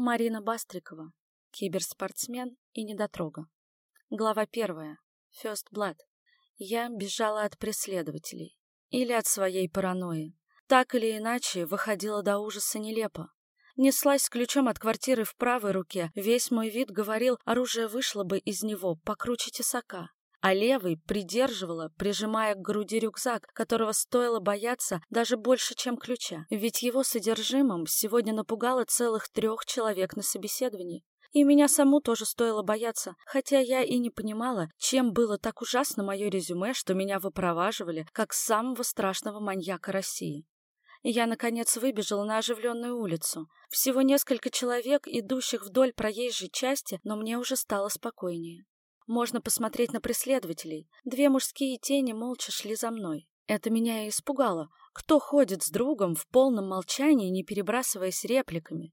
Марина Бастрикова. Киберспортсмен и недотрога. Глава первая. First Blood. Я бежала от преследователей. Или от своей паранойи. Так или иначе, выходила до ужаса нелепо. Неслась с ключом от квартиры в правой руке. Весь мой вид говорил, оружие вышло бы из него покруче тесака а левый придерживала, прижимая к груди рюкзак, которого стоило бояться даже больше, чем ключа. Ведь его содержимым сегодня напугало целых трех человек на собеседовании. И меня саму тоже стоило бояться, хотя я и не понимала, чем было так ужасно мое резюме, что меня выпроваживали как самого страшного маньяка России. Я, наконец, выбежала на оживленную улицу. Всего несколько человек, идущих вдоль проезжей части, но мне уже стало спокойнее. Можно посмотреть на преследователей. Две мужские тени молча шли за мной. Это меня и испугало. Кто ходит с другом в полном молчании, не перебрасываясь репликами?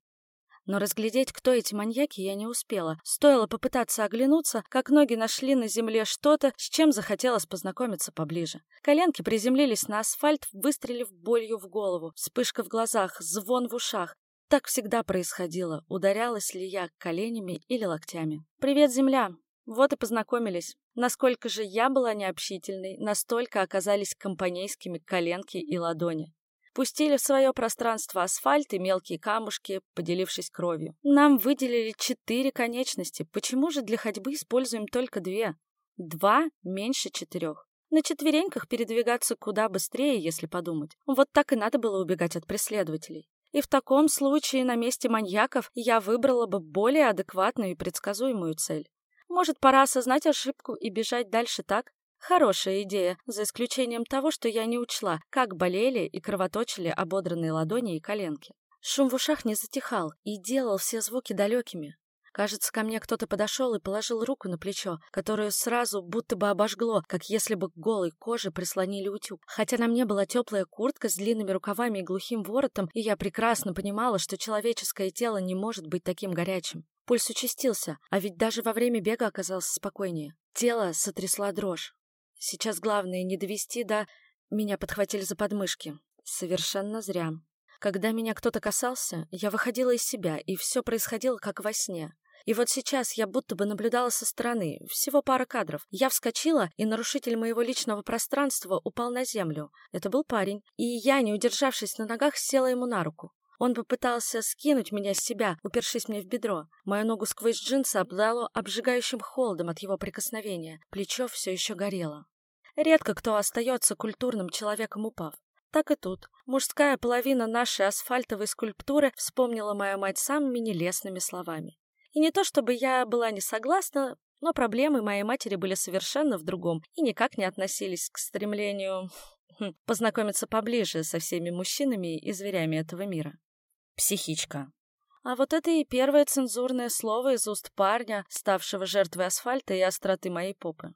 Но разглядеть, кто эти маньяки, я не успела. Стоило попытаться оглянуться, как ноги нашли на земле что-то, с чем захотелось познакомиться поближе. Коленки приземлились на асфальт, выстрелив болью в голову. Вспышка в глазах, звон в ушах. Так всегда происходило, ударялась ли я коленями или локтями. «Привет, земля!» Вот и познакомились. Насколько же я была необщительной, настолько оказались компанейскими коленки и ладони. Пустили в свое пространство асфальт и мелкие камушки, поделившись кровью. Нам выделили четыре конечности. Почему же для ходьбы используем только две? Два меньше четырех. На четвереньках передвигаться куда быстрее, если подумать. Вот так и надо было убегать от преследователей. И в таком случае на месте маньяков я выбрала бы более адекватную и предсказуемую цель. Может, пора осознать ошибку и бежать дальше так? Хорошая идея, за исключением того, что я не учла, как болели и кровоточили ободранные ладони и коленки. Шум в ушах не затихал и делал все звуки далекими. Кажется, ко мне кто-то подошел и положил руку на плечо, которую сразу будто бы обожгло, как если бы к голой коже прислонили утюг. Хотя на мне была теплая куртка с длинными рукавами и глухим воротом, и я прекрасно понимала, что человеческое тело не может быть таким горячим. Пульс участился, а ведь даже во время бега оказался спокойнее. Тело сотрясла дрожь. Сейчас главное не довести до... Меня подхватили за подмышки. Совершенно зря. Когда меня кто-то касался, я выходила из себя, и все происходило как во сне. И вот сейчас я будто бы наблюдала со стороны, всего пара кадров. Я вскочила, и нарушитель моего личного пространства упал на землю. Это был парень, и я, не удержавшись на ногах, села ему на руку. Он попытался скинуть меня с себя, упершись мне в бедро. Мою ногу сквозь джинсы обдало обжигающим холодом от его прикосновения. Плечо все еще горело. Редко кто остается культурным человеком, упав. Так и тут. Мужская половина нашей асфальтовой скульптуры вспомнила мою мать самыми нелестными словами. И не то чтобы я была не согласна, но проблемы моей матери были совершенно в другом и никак не относились к стремлению хм, познакомиться поближе со всеми мужчинами и зверями этого мира. Психичка. А вот это и первое цензурное слово из уст парня, ставшего жертвой асфальта и остроты моей попы.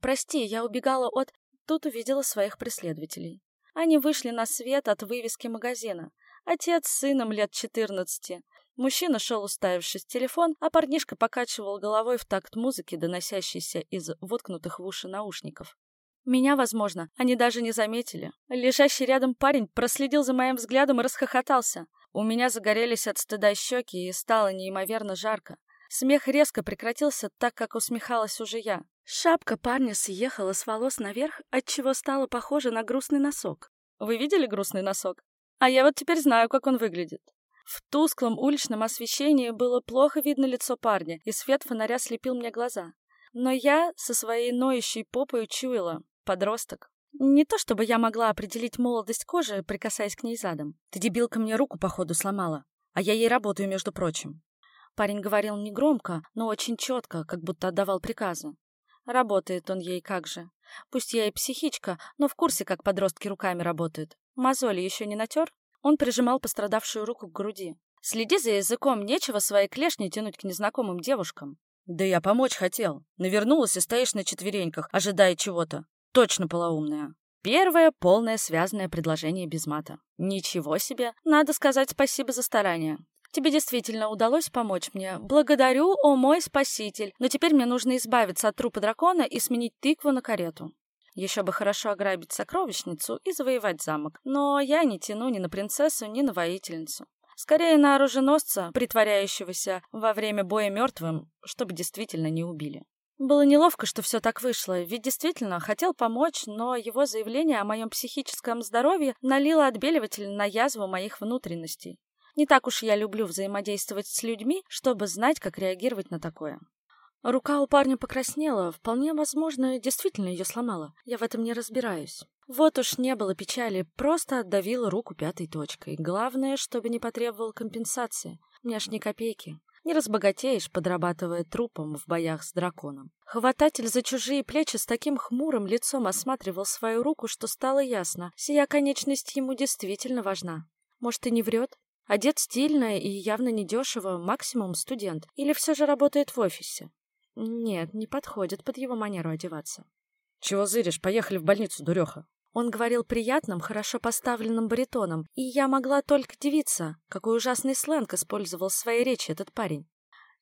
Прости, я убегала от... Тут увидела своих преследователей. Они вышли на свет от вывески магазина. Отец с сыном лет четырнадцати. Мужчина шел, уставившись телефон, а парнишка покачивал головой в такт музыки, доносящейся из воткнутых в уши наушников. Меня, возможно, они даже не заметили. Лежащий рядом парень проследил за моим взглядом и расхохотался. У меня загорелись от стыда щеки и стало неимоверно жарко. Смех резко прекратился, так как усмехалась уже я. Шапка парня съехала с волос наверх, отчего стала похожа на грустный носок. Вы видели грустный носок? А я вот теперь знаю, как он выглядит. В тусклом уличном освещении было плохо видно лицо парня, и свет фонаря слепил мне глаза. Но я со своей ноющей попой чуяла. Подросток. Не то чтобы я могла определить молодость кожи, прикасаясь к ней задом. Ты, дебилка, мне руку, походу, сломала. А я ей работаю, между прочим. Парень говорил негромко, но очень четко, как будто отдавал приказы. Работает он ей как же. Пусть я и психичка, но в курсе, как подростки руками работают. Мозоли еще не натер? Он прижимал пострадавшую руку к груди. «Следи за языком, нечего свои клешни тянуть к незнакомым девушкам». «Да я помочь хотел. Навернулась и стоишь на четвереньках, ожидая чего-то. Точно полоумная». Первое полное связанное предложение без мата. Ничего себе. Надо сказать спасибо за старание. Тебе действительно удалось помочь мне. Благодарю, о мой спаситель. Но теперь мне нужно избавиться от трупа дракона и сменить тыкву на карету. Еще бы хорошо ограбить сокровищницу и завоевать замок. Но я не тяну ни на принцессу, ни на воительницу. Скорее на оруженосца, притворяющегося во время боя мертвым, чтобы действительно не убили. Было неловко, что все так вышло, ведь действительно хотел помочь, но его заявление о моем психическом здоровье налило отбеливатель на язву моих внутренностей. Не так уж я люблю взаимодействовать с людьми, чтобы знать, как реагировать на такое. Рука у парня покраснела, вполне возможно, действительно ее сломала. Я в этом не разбираюсь. Вот уж не было печали, просто отдавила руку пятой точкой. Главное, чтобы не потребовал компенсации. Мне аж ни копейки. Не разбогатеешь, подрабатывая трупом в боях с драконом. Хвататель за чужие плечи с таким хмурым лицом осматривал свою руку, что стало ясно. Сия конечность ему действительно важна. Может, и не врет? Одет стильно и явно недешево, максимум студент. Или все же работает в офисе? Нет, не подходит под его манеру одеваться. «Чего зыришь? Поехали в больницу, дуреха!» Он говорил приятным, хорошо поставленным баритоном, и я могла только дивиться, какой ужасный сленг использовал в своей речи этот парень.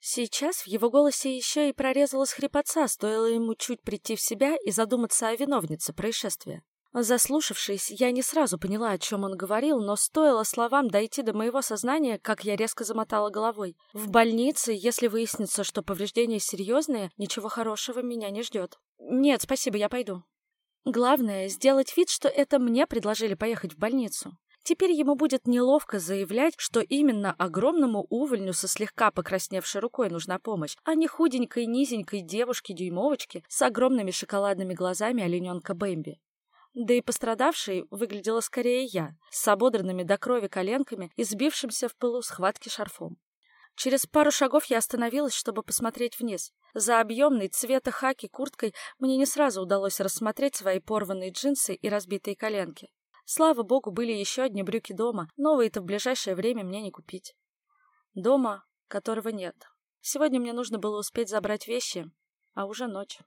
Сейчас в его голосе еще и прорезалась хрипотца, стоило ему чуть прийти в себя и задуматься о виновнице происшествия. Заслушавшись, я не сразу поняла, о чем он говорил, но стоило словам дойти до моего сознания, как я резко замотала головой. В больнице, если выяснится, что повреждения серьезные, ничего хорошего меня не ждет. Нет, спасибо, я пойду. Главное — сделать вид, что это мне предложили поехать в больницу. Теперь ему будет неловко заявлять, что именно огромному увольню со слегка покрасневшей рукой нужна помощь, а не худенькой низенькой девушке-дюймовочке с огромными шоколадными глазами олененка Бэмби. Да и пострадавшей выглядела скорее я, с ободранными до крови коленками и сбившимся в пылу схватки шарфом. Через пару шагов я остановилась, чтобы посмотреть вниз. За объемной цвета хаки курткой мне не сразу удалось рассмотреть свои порванные джинсы и разбитые коленки. Слава богу, были еще одни брюки дома, новые-то в ближайшее время мне не купить. Дома, которого нет. Сегодня мне нужно было успеть забрать вещи, а уже ночь.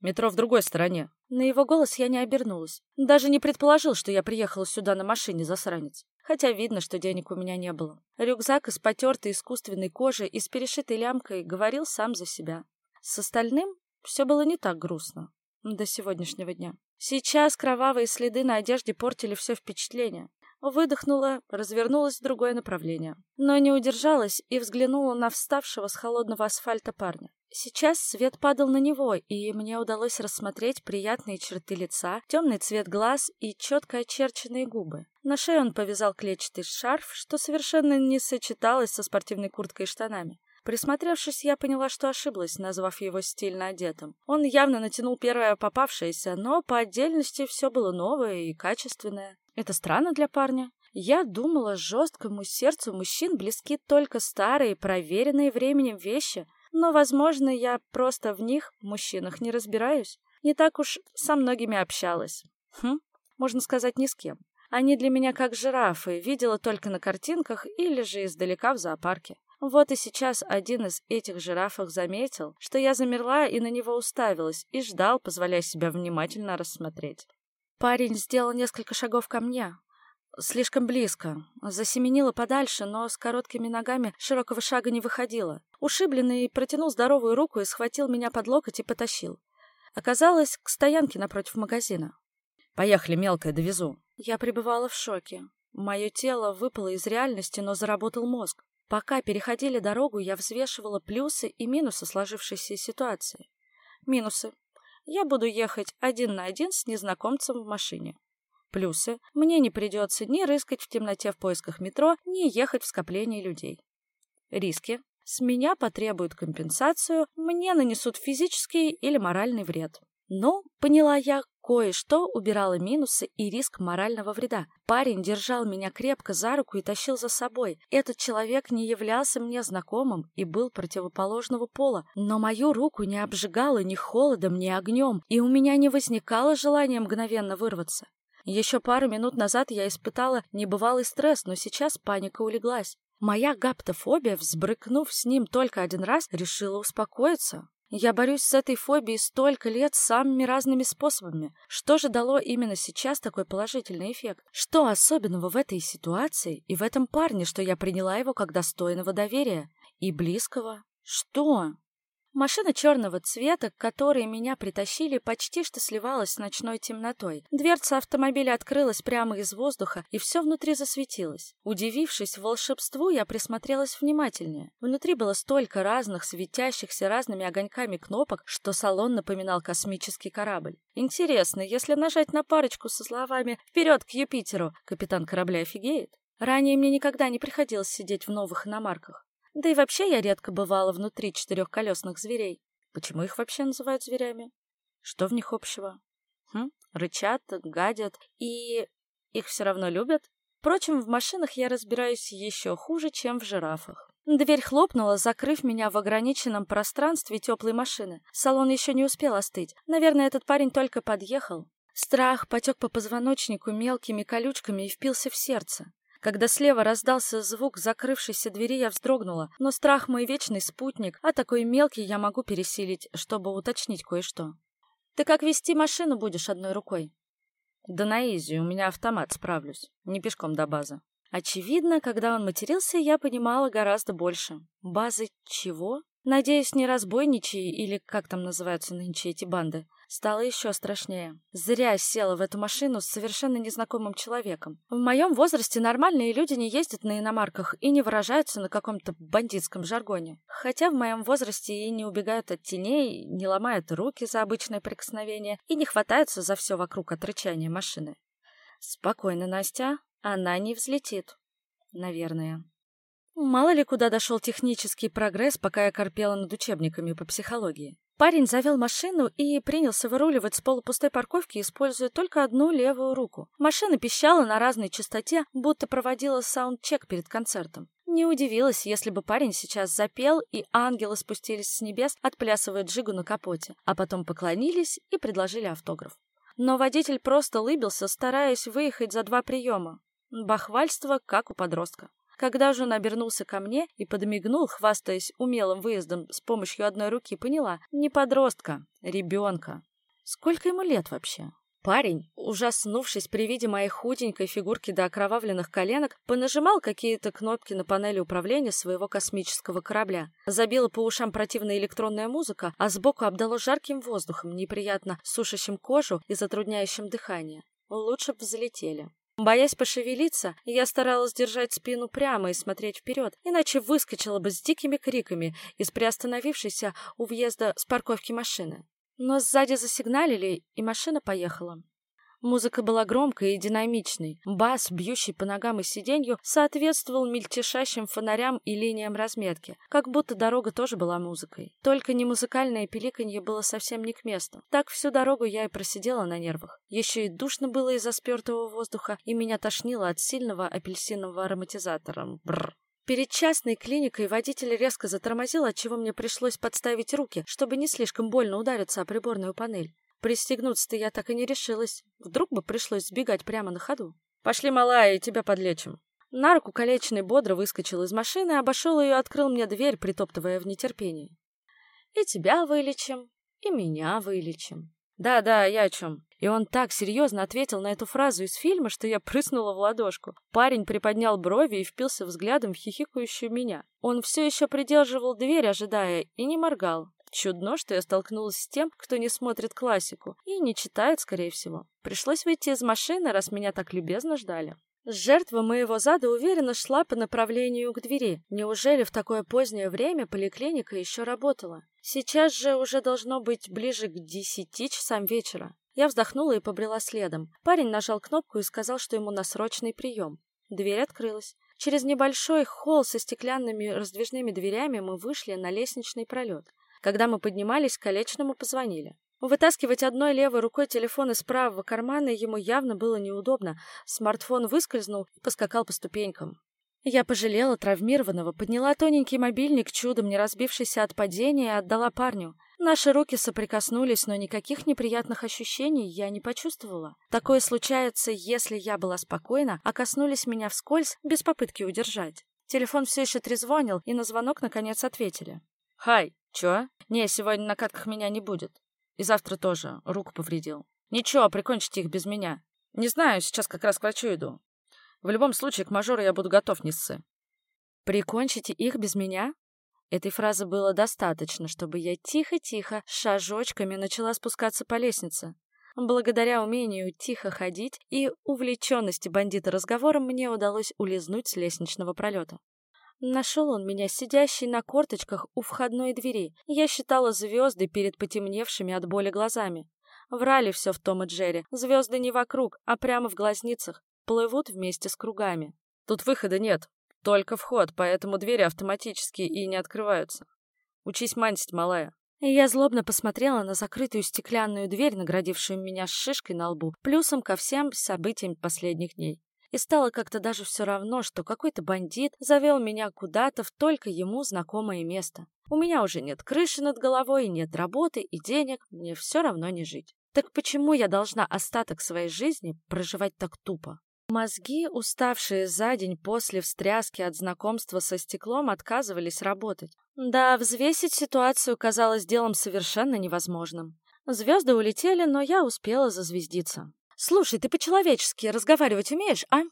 Метро в другой стороне. На его голос я не обернулась. Даже не предположил, что я приехала сюда на машине, засранец. Хотя видно, что денег у меня не было. Рюкзак из потертой искусственной кожи и с перешитой лямкой говорил сам за себя. С остальным все было не так грустно. До сегодняшнего дня. Сейчас кровавые следы на одежде портили все впечатление. Выдохнула, развернулась в другое направление. Но не удержалась и взглянула на вставшего с холодного асфальта парня. Сейчас свет падал на него, и мне удалось рассмотреть приятные черты лица, темный цвет глаз и четко очерченные губы. На шее он повязал клетчатый шарф, что совершенно не сочеталось со спортивной курткой и штанами. Присмотревшись, я поняла, что ошиблась, назвав его стильно одетым. Он явно натянул первое попавшееся, но по отдельности все было новое и качественное. Это странно для парня. Я думала, жесткому сердцу мужчин близки только старые, проверенные временем вещи — но, возможно, я просто в них, мужчинах, не разбираюсь. Не так уж со многими общалась. Хм, можно сказать, ни с кем. Они для меня как жирафы, видела только на картинках или же издалека в зоопарке. Вот и сейчас один из этих жирафов заметил, что я замерла и на него уставилась, и ждал, позволяя себя внимательно рассмотреть. Парень сделал несколько шагов ко мне, Слишком близко. Засеменила подальше, но с короткими ногами широкого шага не выходила. Ушибленный протянул здоровую руку и схватил меня под локоть и потащил. Оказалось, к стоянке напротив магазина. «Поехали, мелкая, довезу». Я пребывала в шоке. Мое тело выпало из реальности, но заработал мозг. Пока переходили дорогу, я взвешивала плюсы и минусы сложившейся ситуации. Минусы. Я буду ехать один на один с незнакомцем в машине. Плюсы – мне не придется ни рыскать в темноте в поисках метро, ни ехать в скоплении людей. Риски – с меня потребуют компенсацию, мне нанесут физический или моральный вред. Но, поняла я, кое-что убирало минусы и риск морального вреда. Парень держал меня крепко за руку и тащил за собой. Этот человек не являлся мне знакомым и был противоположного пола, но мою руку не обжигало ни холодом, ни огнем, и у меня не возникало желания мгновенно вырваться. Еще пару минут назад я испытала небывалый стресс, но сейчас паника улеглась. Моя гаптофобия, взбрыкнув с ним только один раз, решила успокоиться. Я борюсь с этой фобией столько лет самыми разными способами. Что же дало именно сейчас такой положительный эффект? Что особенного в этой ситуации и в этом парне, что я приняла его как достойного доверия и близкого? Что? Машина черного цвета, к которой меня притащили, почти что сливалась с ночной темнотой. Дверца автомобиля открылась прямо из воздуха, и все внутри засветилось. Удивившись волшебству, я присмотрелась внимательнее. Внутри было столько разных, светящихся разными огоньками кнопок, что салон напоминал космический корабль. Интересно, если нажать на парочку со словами «Вперед к Юпитеру!», капитан корабля офигеет? Ранее мне никогда не приходилось сидеть в новых иномарках. Да и вообще я редко бывала внутри четырехколесных зверей. Почему их вообще называют зверями? Что в них общего? Хм, рычат, гадят, и их все равно любят. Впрочем, в машинах я разбираюсь еще хуже, чем в жирафах. Дверь хлопнула, закрыв меня в ограниченном пространстве теплой машины. Салон еще не успел остыть. Наверное, этот парень только подъехал. Страх потек по позвоночнику мелкими колючками и впился в сердце. Когда слева раздался звук закрывшейся двери, я вздрогнула, но страх мой вечный спутник, а такой мелкий я могу пересилить, чтобы уточнить кое-что. «Ты как вести машину будешь одной рукой?» «Да на изи, у меня автомат, справлюсь. Не пешком до базы». Очевидно, когда он матерился, я понимала гораздо больше. Базы чего? Надеюсь, не разбойничьи или как там называются нынче эти банды. Стало еще страшнее. Зря села в эту машину с совершенно незнакомым человеком. В моем возрасте нормальные люди не ездят на иномарках и не выражаются на каком-то бандитском жаргоне. Хотя в моем возрасте и не убегают от теней, не ломают руки за обычное прикосновение и не хватаются за все вокруг от рычания машины. Спокойно, Настя. Она не взлетит. Наверное. Мало ли куда дошел технический прогресс, пока я корпела над учебниками по психологии. Парень завел машину и принялся выруливать с полупустой парковки, используя только одну левую руку. Машина пищала на разной частоте, будто проводила саундчек перед концертом. Не удивилась, если бы парень сейчас запел, и ангелы спустились с небес, отплясывая джигу на капоте, а потом поклонились и предложили автограф. Но водитель просто лыбился, стараясь выехать за два приема. Бахвальство, как у подростка. Когда же он обернулся ко мне и подмигнул, хвастаясь умелым выездом с помощью одной руки, поняла — не подростка, ребенка. Сколько ему лет вообще? Парень, ужаснувшись при виде моей худенькой фигурки до окровавленных коленок, понажимал какие-то кнопки на панели управления своего космического корабля. Забила по ушам противная электронная музыка, а сбоку обдало жарким воздухом, неприятно сушащим кожу и затрудняющим дыхание. Лучше бы взлетели. Боясь пошевелиться, я старалась держать спину прямо и смотреть вперед, иначе выскочила бы с дикими криками из приостановившейся у въезда с парковки машины. Но сзади засигналили, и машина поехала. Музыка была громкой и динамичной. Бас, бьющий по ногам и сиденью, соответствовал мельтешащим фонарям и линиям разметки, как будто дорога тоже была музыкой. Только не музыкальное пиликанье было совсем не к месту. Так всю дорогу я и просидела на нервах. Еще и душно было из-за спертого воздуха, и меня тошнило от сильного апельсинового ароматизатора. Бррр. Перед частной клиникой водитель резко затормозил, отчего мне пришлось подставить руки, чтобы не слишком больно удариться о приборную панель. Пристегнуться-то я так и не решилась. Вдруг бы пришлось сбегать прямо на ходу. «Пошли, малая, и тебя подлечим». На руку калечный бодро выскочил из машины, обошел ее и открыл мне дверь, притоптывая в нетерпении. «И тебя вылечим, и меня вылечим». «Да-да, я о чем?» И он так серьезно ответил на эту фразу из фильма, что я прыснула в ладошку. Парень приподнял брови и впился взглядом в хихикающую меня. Он все еще придерживал дверь, ожидая, и не моргал. Чудно, что я столкнулась с тем, кто не смотрит классику и не читает, скорее всего. Пришлось выйти из машины, раз меня так любезно ждали. Жертва моего зада уверенно шла по направлению к двери. Неужели в такое позднее время поликлиника еще работала? Сейчас же уже должно быть ближе к десяти часам вечера. Я вздохнула и побрела следом. Парень нажал кнопку и сказал, что ему на срочный прием. Дверь открылась. Через небольшой холл со стеклянными раздвижными дверями мы вышли на лестничный пролет. Когда мы поднимались, Колечному позвонили. Вытаскивать одной левой рукой телефон из правого кармана ему явно было неудобно. Смартфон выскользнул и поскакал по ступенькам. Я пожалела травмированного, подняла тоненький мобильник, чудом не разбившийся от падения, и отдала парню. Наши руки соприкоснулись, но никаких неприятных ощущений я не почувствовала. Такое случается, если я была спокойна, а коснулись меня вскользь, без попытки удержать. Телефон все еще трезвонил, и на звонок наконец ответили. «Хай, чё? Не, сегодня на катках меня не будет. И завтра тоже. Руку повредил. Ничего, прикончите их без меня. Не знаю, сейчас как раз к врачу иду. В любом случае, к мажору я буду готов, не ссы. Прикончите их без меня? Этой фразы было достаточно, чтобы я тихо-тихо, шажочками начала спускаться по лестнице. Благодаря умению тихо ходить и увлеченности бандита разговором мне удалось улизнуть с лестничного пролета. Нашел он меня сидящей на корточках у входной двери. Я считала звезды перед потемневшими от боли глазами. Врали все в Том и Джерри. Звезды не вокруг, а прямо в глазницах. Плывут вместе с кругами. Тут выхода нет. Только вход, поэтому двери автоматически и не открываются. Учись мантить, малая. Я злобно посмотрела на закрытую стеклянную дверь, наградившую меня шишкой на лбу, плюсом ко всем событиям последних дней. И стало как-то даже все равно, что какой-то бандит завел меня куда-то в только ему знакомое место. У меня уже нет крыши над головой, нет работы и денег, мне все равно не жить. Так почему я должна остаток своей жизни проживать так тупо? Мозги, уставшие за день после встряски от знакомства со стеклом, отказывались работать. Да, взвесить ситуацию казалось делом совершенно невозможным. Звезды улетели, но я успела зазвездиться. «Слушай, ты по-человечески разговаривать умеешь, а?»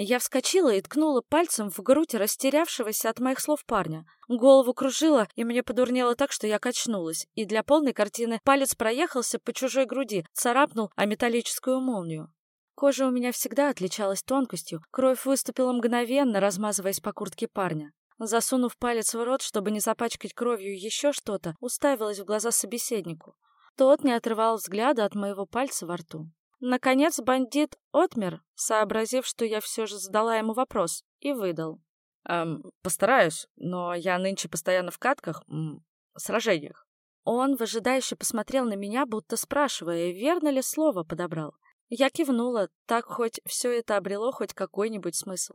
Я вскочила и ткнула пальцем в грудь растерявшегося от моих слов парня. Голову кружило, и мне подурнело так, что я качнулась, и для полной картины палец проехался по чужой груди, царапнул о металлическую молнию. Кожа у меня всегда отличалась тонкостью, кровь выступила мгновенно, размазываясь по куртке парня. Засунув палец в рот, чтобы не запачкать кровью еще что-то, уставилась в глаза собеседнику. Тот не отрывал взгляда от моего пальца во рту. Наконец бандит отмер, сообразив, что я все же задала ему вопрос, и выдал. «Эм, постараюсь, но я нынче постоянно в катках, м, сражениях». Он выжидающе посмотрел на меня, будто спрашивая, верно ли слово подобрал. Я кивнула, так хоть все это обрело хоть какой-нибудь смысл.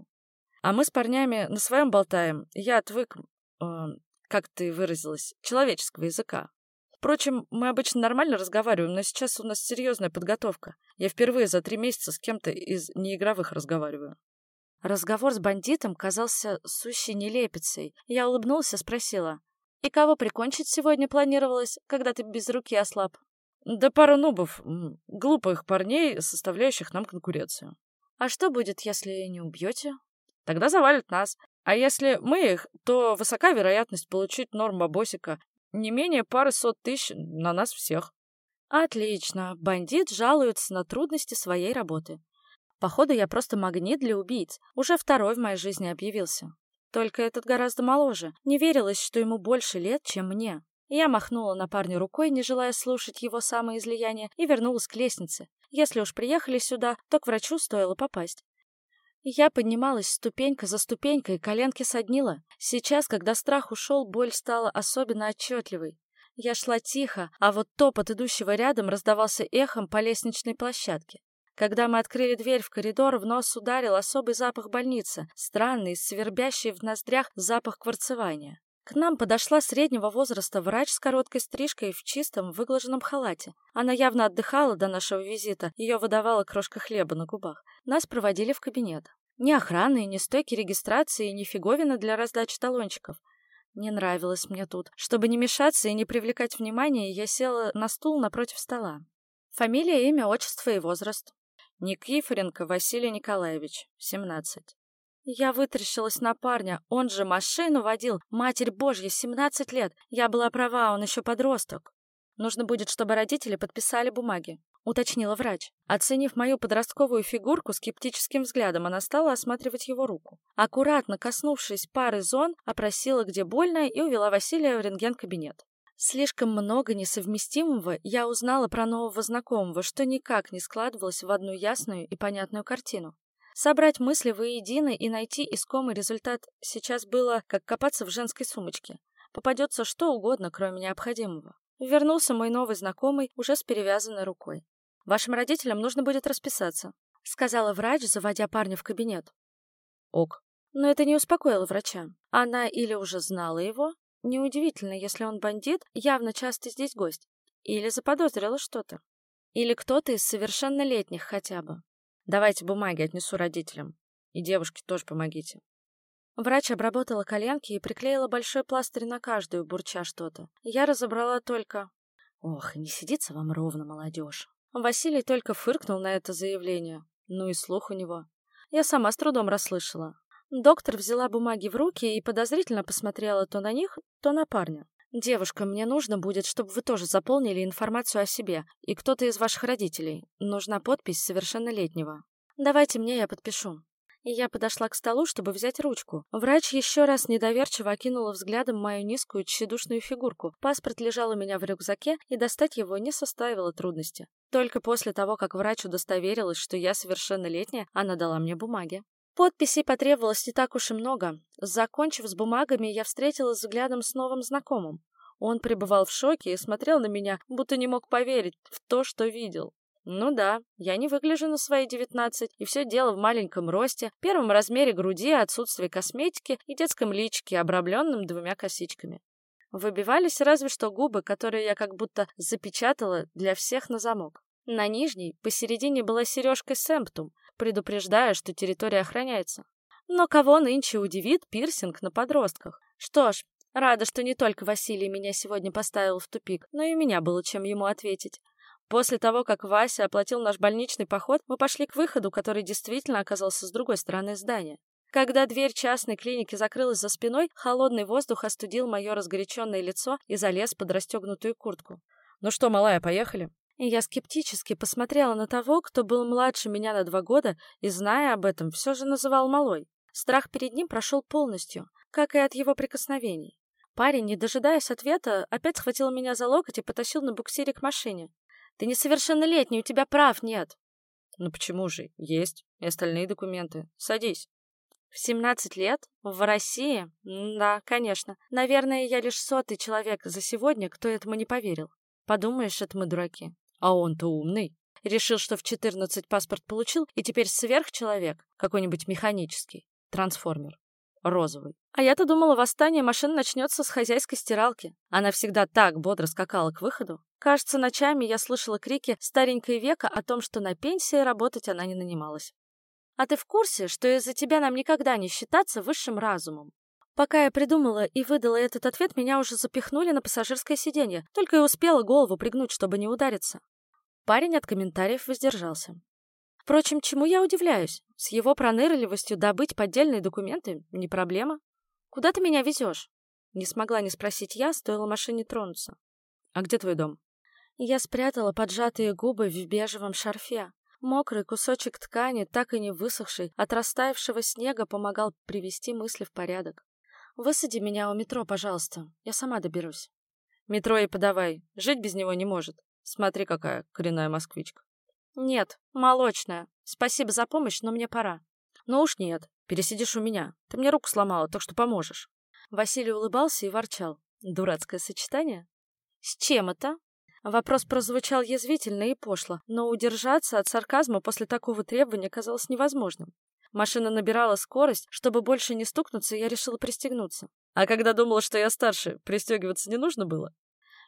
А мы с парнями на своем болтаем. Я отвык, э, как ты выразилась, человеческого языка. Впрочем, мы обычно нормально разговариваем, но сейчас у нас серьезная подготовка. Я впервые за три месяца с кем-то из неигровых разговариваю. Разговор с бандитом казался сущей нелепицей. Я улыбнулся, спросила. «И кого прикончить сегодня планировалось, когда ты без руки ослаб?» Да пара нубов, глупых парней, составляющих нам конкуренцию. А что будет, если не убьете? Тогда завалят нас. А если мы их, то высока вероятность получить норм бабосика не менее пары сот тысяч на нас всех. Отлично. Бандит жалуется на трудности своей работы. Походу, я просто магнит для убийц. Уже второй в моей жизни объявился. Только этот гораздо моложе. Не верилось, что ему больше лет, чем мне. Я махнула на парня рукой, не желая слушать его самоизлияние, и вернулась к лестнице. Если уж приехали сюда, то к врачу стоило попасть. Я поднималась ступенька за ступенькой, коленки соднила. Сейчас, когда страх ушел, боль стала особенно отчетливой. Я шла тихо, а вот топот идущего рядом раздавался эхом по лестничной площадке. Когда мы открыли дверь в коридор, в нос ударил особый запах больницы, странный, свербящий в ноздрях запах кварцевания. К нам подошла среднего возраста врач с короткой стрижкой в чистом выглаженном халате. Она явно отдыхала до нашего визита, ее выдавала крошка хлеба на губах. Нас проводили в кабинет. Ни охраны, ни стойки регистрации, ни фиговина для раздачи талончиков. Не нравилось мне тут. Чтобы не мешаться и не привлекать внимания, я села на стул напротив стола. Фамилия, имя, отчество и возраст. Никифоренко Василий Николаевич, 17. Я вытрящилась на парня, он же машину водил, матерь божья, 17 лет. Я была права, он еще подросток. Нужно будет, чтобы родители подписали бумаги, уточнила врач. Оценив мою подростковую фигурку скептическим взглядом, она стала осматривать его руку. Аккуратно коснувшись пары зон, опросила, где больно, и увела Василия в рентген-кабинет. Слишком много несовместимого я узнала про нового знакомого, что никак не складывалось в одну ясную и понятную картину. Собрать мысли воедино и найти искомый результат сейчас было, как копаться в женской сумочке. Попадется что угодно, кроме необходимого. Вернулся мой новый знакомый, уже с перевязанной рукой. «Вашим родителям нужно будет расписаться», — сказала врач, заводя парня в кабинет. «Ок». Но это не успокоило врача. Она или уже знала его, неудивительно, если он бандит, явно часто здесь гость, или заподозрила что-то. Или кто-то из совершеннолетних хотя бы. Давайте бумаги отнесу родителям. И девушке тоже помогите. Врач обработала коленки и приклеила большой пластырь на каждую, бурча что-то. Я разобрала только... Ох, не сидится вам ровно, молодежь. Василий только фыркнул на это заявление. Ну и слух у него. Я сама с трудом расслышала. Доктор взяла бумаги в руки и подозрительно посмотрела то на них, то на парня. «Девушка, мне нужно будет, чтобы вы тоже заполнили информацию о себе и кто-то из ваших родителей. Нужна подпись совершеннолетнего. Давайте мне, я подпишу». Я подошла к столу, чтобы взять ручку. Врач еще раз недоверчиво окинула взглядом мою низкую тщедушную фигурку. Паспорт лежал у меня в рюкзаке, и достать его не составило трудности. Только после того, как врач удостоверилась, что я совершеннолетняя, она дала мне бумаги. Подписей потребовалось не так уж и много. Закончив с бумагами, я встретилась взглядом с новым знакомым. Он пребывал в шоке и смотрел на меня, будто не мог поверить в то, что видел. Ну да, я не выгляжу на свои девятнадцать, и все дело в маленьком росте, первом размере груди, отсутствии косметики и детском личике, обрамленном двумя косичками. Выбивались разве что губы, которые я как будто запечатала для всех на замок. На нижней, посередине была сережка Сэмптум, предупреждая, что территория охраняется. Но кого нынче удивит пирсинг на подростках? Что ж, рада, что не только Василий меня сегодня поставил в тупик, но и у меня было чем ему ответить. После того, как Вася оплатил наш больничный поход, мы пошли к выходу, который действительно оказался с другой стороны здания. Когда дверь частной клиники закрылась за спиной, холодный воздух остудил мое разгоряченное лицо и залез под расстегнутую куртку. «Ну что, малая, поехали?» И я скептически посмотрела на того, кто был младше меня на два года и, зная об этом, все же называл малой. Страх перед ним прошел полностью, как и от его прикосновений. Парень, не дожидаясь ответа, опять схватил меня за локоть и потащил на буксире к машине. Ты несовершеннолетний, у тебя прав нет. Ну почему же? Есть. И остальные документы. Садись. В 17 лет? В России? Да, конечно. Наверное, я лишь сотый человек за сегодня, кто этому не поверил. Подумаешь, это мы дураки. А он-то умный. Решил, что в 14 паспорт получил, и теперь сверхчеловек, какой-нибудь механический, трансформер розовый. А я-то думала, восстание машин начнется с хозяйской стиралки. Она всегда так бодро скакала к выходу. Кажется, ночами я слышала крики старенькой века о том, что на пенсии работать она не нанималась. А ты в курсе, что из-за тебя нам никогда не считаться высшим разумом? Пока я придумала и выдала этот ответ, меня уже запихнули на пассажирское сиденье, только и успела голову пригнуть, чтобы не удариться. Парень от комментариев воздержался. Впрочем, чему я удивляюсь? С его пронырливостью добыть поддельные документы — не проблема. Куда ты меня везешь? Не смогла не спросить я, стоило машине тронуться. А где твой дом? Я спрятала поджатые губы в бежевом шарфе. Мокрый кусочек ткани, так и не высохший, от растаявшего снега помогал привести мысли в порядок. «Высади меня у метро, пожалуйста. Я сама доберусь». «Метро и подавай. Жить без него не может. Смотри, какая коренная москвичка». «Нет, молочная. Спасибо за помощь, но мне пора». «Ну уж нет. Пересидишь у меня. Ты мне руку сломала, так что поможешь». Василий улыбался и ворчал. Дурацкое сочетание. «С чем это?» Вопрос прозвучал язвительно и пошло, но удержаться от сарказма после такого требования казалось невозможным. Машина набирала скорость, чтобы больше не стукнуться, я решила пристегнуться. А когда думала, что я старше, пристегиваться не нужно было?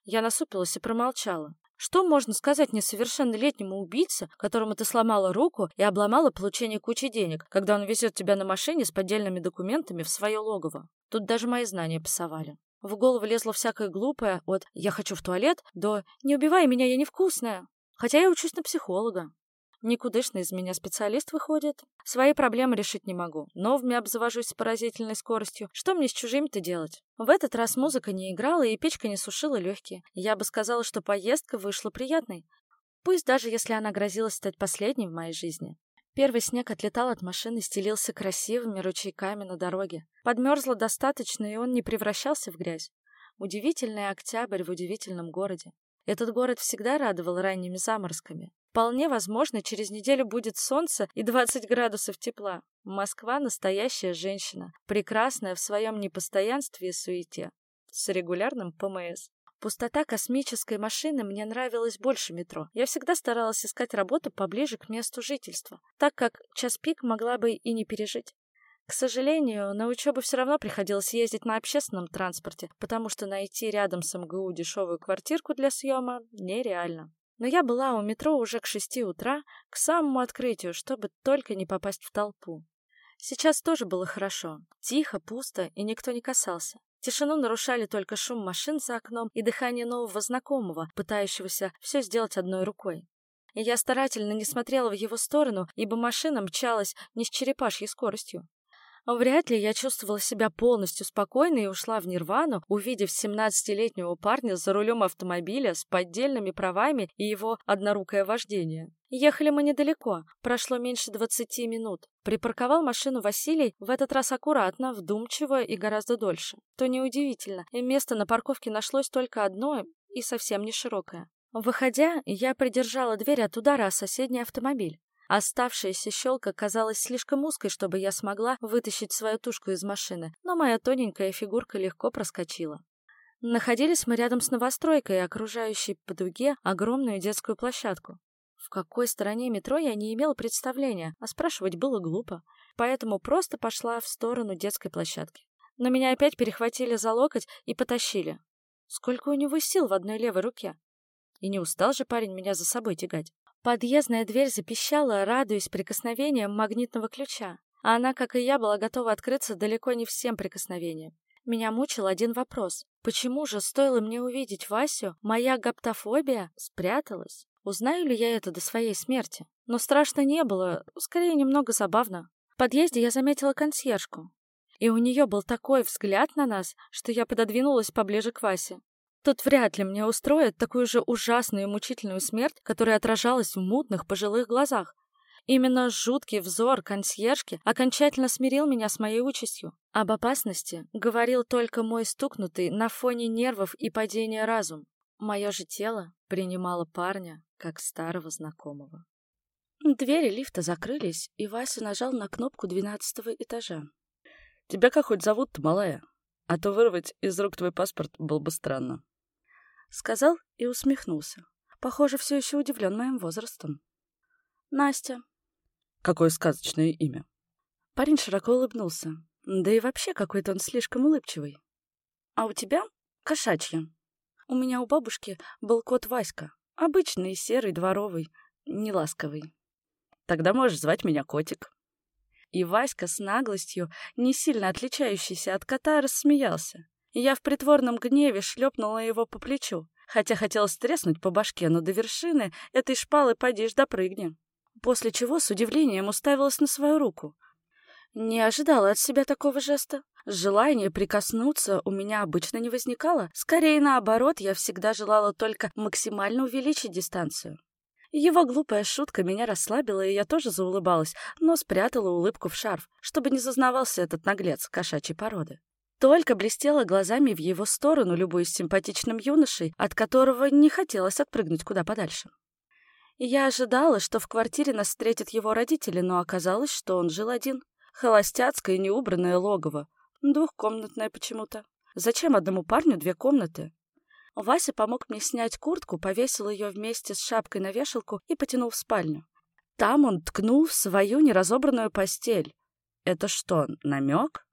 Я насупилась и промолчала. Что можно сказать несовершеннолетнему убийце, которому ты сломала руку и обломала получение кучи денег, когда он везет тебя на машине с поддельными документами в свое логово? Тут даже мои знания пасовали. В голову лезло всякое глупое, от «я хочу в туалет» до «не убивай меня, я невкусная». Хотя я учусь на психолога. Никудышный из меня специалист выходит. Свои проблемы решить не могу. Новыми обзавожусь с поразительной скоростью. Что мне с чужими-то делать? В этот раз музыка не играла и печка не сушила легкие. Я бы сказала, что поездка вышла приятной. Пусть даже если она грозила стать последней в моей жизни. Первый снег отлетал от машины, стелился красивыми ручейками на дороге. Подмерзло достаточно, и он не превращался в грязь. Удивительный октябрь в удивительном городе. Этот город всегда радовал ранними заморозками. Вполне возможно, через неделю будет солнце и 20 градусов тепла. Москва — настоящая женщина, прекрасная в своем непостоянстве и суете, с регулярным ПМС. Пустота космической машины мне нравилась больше метро. Я всегда старалась искать работу поближе к месту жительства, так как час пик могла бы и не пережить. К сожалению, на учебу все равно приходилось ездить на общественном транспорте, потому что найти рядом с МГУ дешевую квартирку для съема нереально. Но я была у метро уже к шести утра, к самому открытию, чтобы только не попасть в толпу. Сейчас тоже было хорошо. Тихо, пусто, и никто не касался. Тишину нарушали только шум машин за окном и дыхание нового знакомого, пытающегося все сделать одной рукой. И я старательно не смотрела в его сторону, ибо машина мчалась не с черепашьей скоростью. Вряд ли я чувствовала себя полностью спокойно и ушла в нирвану, увидев 17-летнего парня за рулем автомобиля с поддельными правами и его однорукое вождение. Ехали мы недалеко, прошло меньше 20 минут. Припарковал машину Василий в этот раз аккуратно, вдумчиво и гораздо дольше. То неудивительно, место на парковке нашлось только одно и совсем не широкое. Выходя, я придержала дверь от удара о соседний автомобиль. Оставшаяся щелка казалась слишком узкой, чтобы я смогла вытащить свою тушку из машины, но моя тоненькая фигурка легко проскочила. Находились мы рядом с новостройкой, окружающей по дуге огромную детскую площадку. В какой стороне метро я не имела представления, а спрашивать было глупо, поэтому просто пошла в сторону детской площадки. Но меня опять перехватили за локоть и потащили. Сколько у него сил в одной левой руке? И не устал же парень меня за собой тягать. Подъездная дверь запищала, радуясь прикосновениям магнитного ключа. А она, как и я, была готова открыться далеко не всем прикосновениям. Меня мучил один вопрос. Почему же, стоило мне увидеть Васю, моя гаптофобия спряталась? Узнаю ли я это до своей смерти? Но страшно не было, скорее немного забавно. В подъезде я заметила консьержку. И у нее был такой взгляд на нас, что я пододвинулась поближе к Васе. Тут вряд ли мне устроят такую же ужасную и мучительную смерть, которая отражалась в мутных пожилых глазах. Именно жуткий взор консьержки окончательно смирил меня с моей участью. Об опасности говорил только мой стукнутый на фоне нервов и падения разум. Мое же тело принимало парня как старого знакомого. Двери лифта закрылись, и Вася нажал на кнопку двенадцатого этажа. «Тебя как хоть зовут-то, малая? А то вырвать из рук твой паспорт было бы странно». Сказал и усмехнулся. Похоже, все еще удивлен моим возрастом. Настя. Какое сказочное имя. Парень широко улыбнулся. Да и вообще какой-то он слишком улыбчивый. А у тебя кошачья. У меня у бабушки был кот Васька. Обычный, серый, дворовый, неласковый. Тогда можешь звать меня котик. И Васька с наглостью, не сильно отличающийся от кота, рассмеялся я в притворном гневе шлепнула его по плечу, хотя хотела стреснуть по башке, но до вершины этой шпалы поди допрыгни. После чего с удивлением уставилась на свою руку. Не ожидала от себя такого жеста. Желание прикоснуться у меня обычно не возникало. Скорее наоборот, я всегда желала только максимально увеличить дистанцию. Его глупая шутка меня расслабила, и я тоже заулыбалась, но спрятала улыбку в шарф, чтобы не зазнавался этот наглец кошачьей породы. Только блестела глазами в его сторону, любуясь симпатичным юношей, от которого не хотелось отпрыгнуть куда подальше. Я ожидала, что в квартире нас встретят его родители, но оказалось, что он жил один. Холостяцкое неубранное логово. Двухкомнатное почему-то. Зачем одному парню две комнаты? Вася помог мне снять куртку, повесил ее вместе с шапкой на вешалку и потянул в спальню. Там он ткнул в свою неразобранную постель. Это что, намек?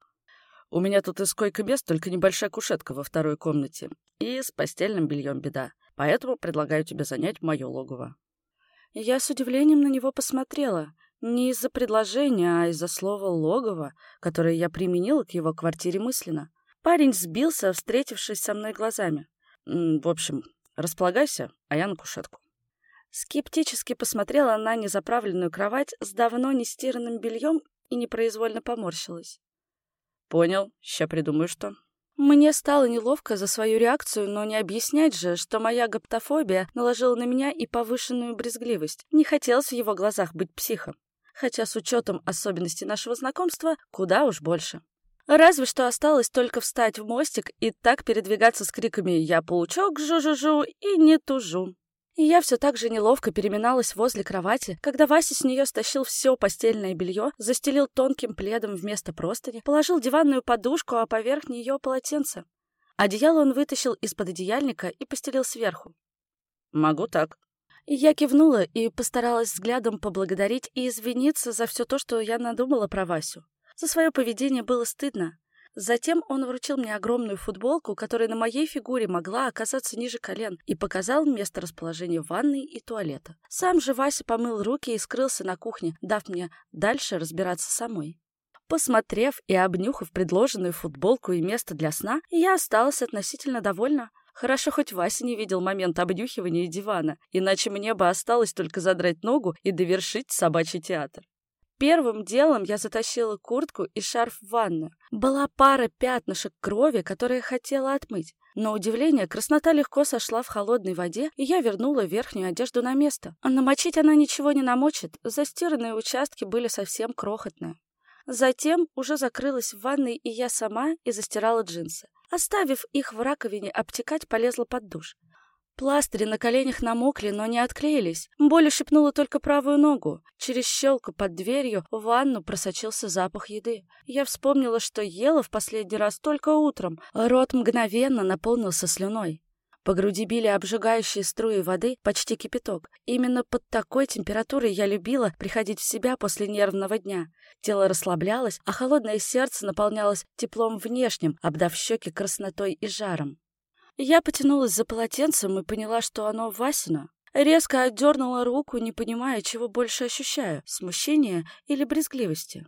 У меня тут из койка-мест только небольшая кушетка во второй комнате. И с постельным бельем беда. Поэтому предлагаю тебе занять мое логово». Я с удивлением на него посмотрела. Не из-за предложения, а из-за слова «логово», которое я применила к его квартире мысленно. Парень сбился, встретившись со мной глазами. «В общем, располагайся, а я на кушетку». Скептически посмотрела на незаправленную кровать с давно не стиранным бельем и непроизвольно поморщилась. Понял, ща придумаю что. Мне стало неловко за свою реакцию, но не объяснять же, что моя гаптофобия наложила на меня и повышенную брезгливость. Не хотелось в его глазах быть психом. Хотя с учетом особенностей нашего знакомства, куда уж больше. Разве что осталось только встать в мостик и так передвигаться с криками «Я паучок, жу-жу-жу» и «Не тужу». И я все так же неловко переминалась возле кровати, когда Вася с нее стащил все постельное белье, застелил тонким пледом вместо простыни, положил диванную подушку, а поверх нее полотенце. Одеяло он вытащил из-под одеяльника и постелил сверху. «Могу так». И я кивнула и постаралась взглядом поблагодарить и извиниться за все то, что я надумала про Васю. За свое поведение было стыдно, Затем он вручил мне огромную футболку, которая на моей фигуре могла оказаться ниже колен, и показал место расположения ванной и туалета. Сам же Вася помыл руки и скрылся на кухне, дав мне дальше разбираться самой. Посмотрев и обнюхав предложенную футболку и место для сна, я осталась относительно довольна. Хорошо, хоть Вася не видел момент обнюхивания дивана, иначе мне бы осталось только задрать ногу и довершить собачий театр. Первым делом я затащила куртку и шарф в ванную. Была пара пятнышек крови, которые хотела отмыть. На удивление, краснота легко сошла в холодной воде, и я вернула верхнюю одежду на место. Намочить она ничего не намочит, застиранные участки были совсем крохотные. Затем уже закрылась в ванной и я сама и застирала джинсы. Оставив их в раковине, обтекать полезла под душ. Пластыри на коленях намокли, но не отклеились. Боль ущипнула только правую ногу. Через щелку под дверью в ванну просочился запах еды. Я вспомнила, что ела в последний раз только утром. Рот мгновенно наполнился слюной. По груди били обжигающие струи воды, почти кипяток. Именно под такой температурой я любила приходить в себя после нервного дня. Тело расслаблялось, а холодное сердце наполнялось теплом внешним, обдав щеки краснотой и жаром. Я потянулась за полотенцем и поняла, что оно Васина. Резко отдернула руку, не понимая, чего больше ощущаю — смущения или брезгливости.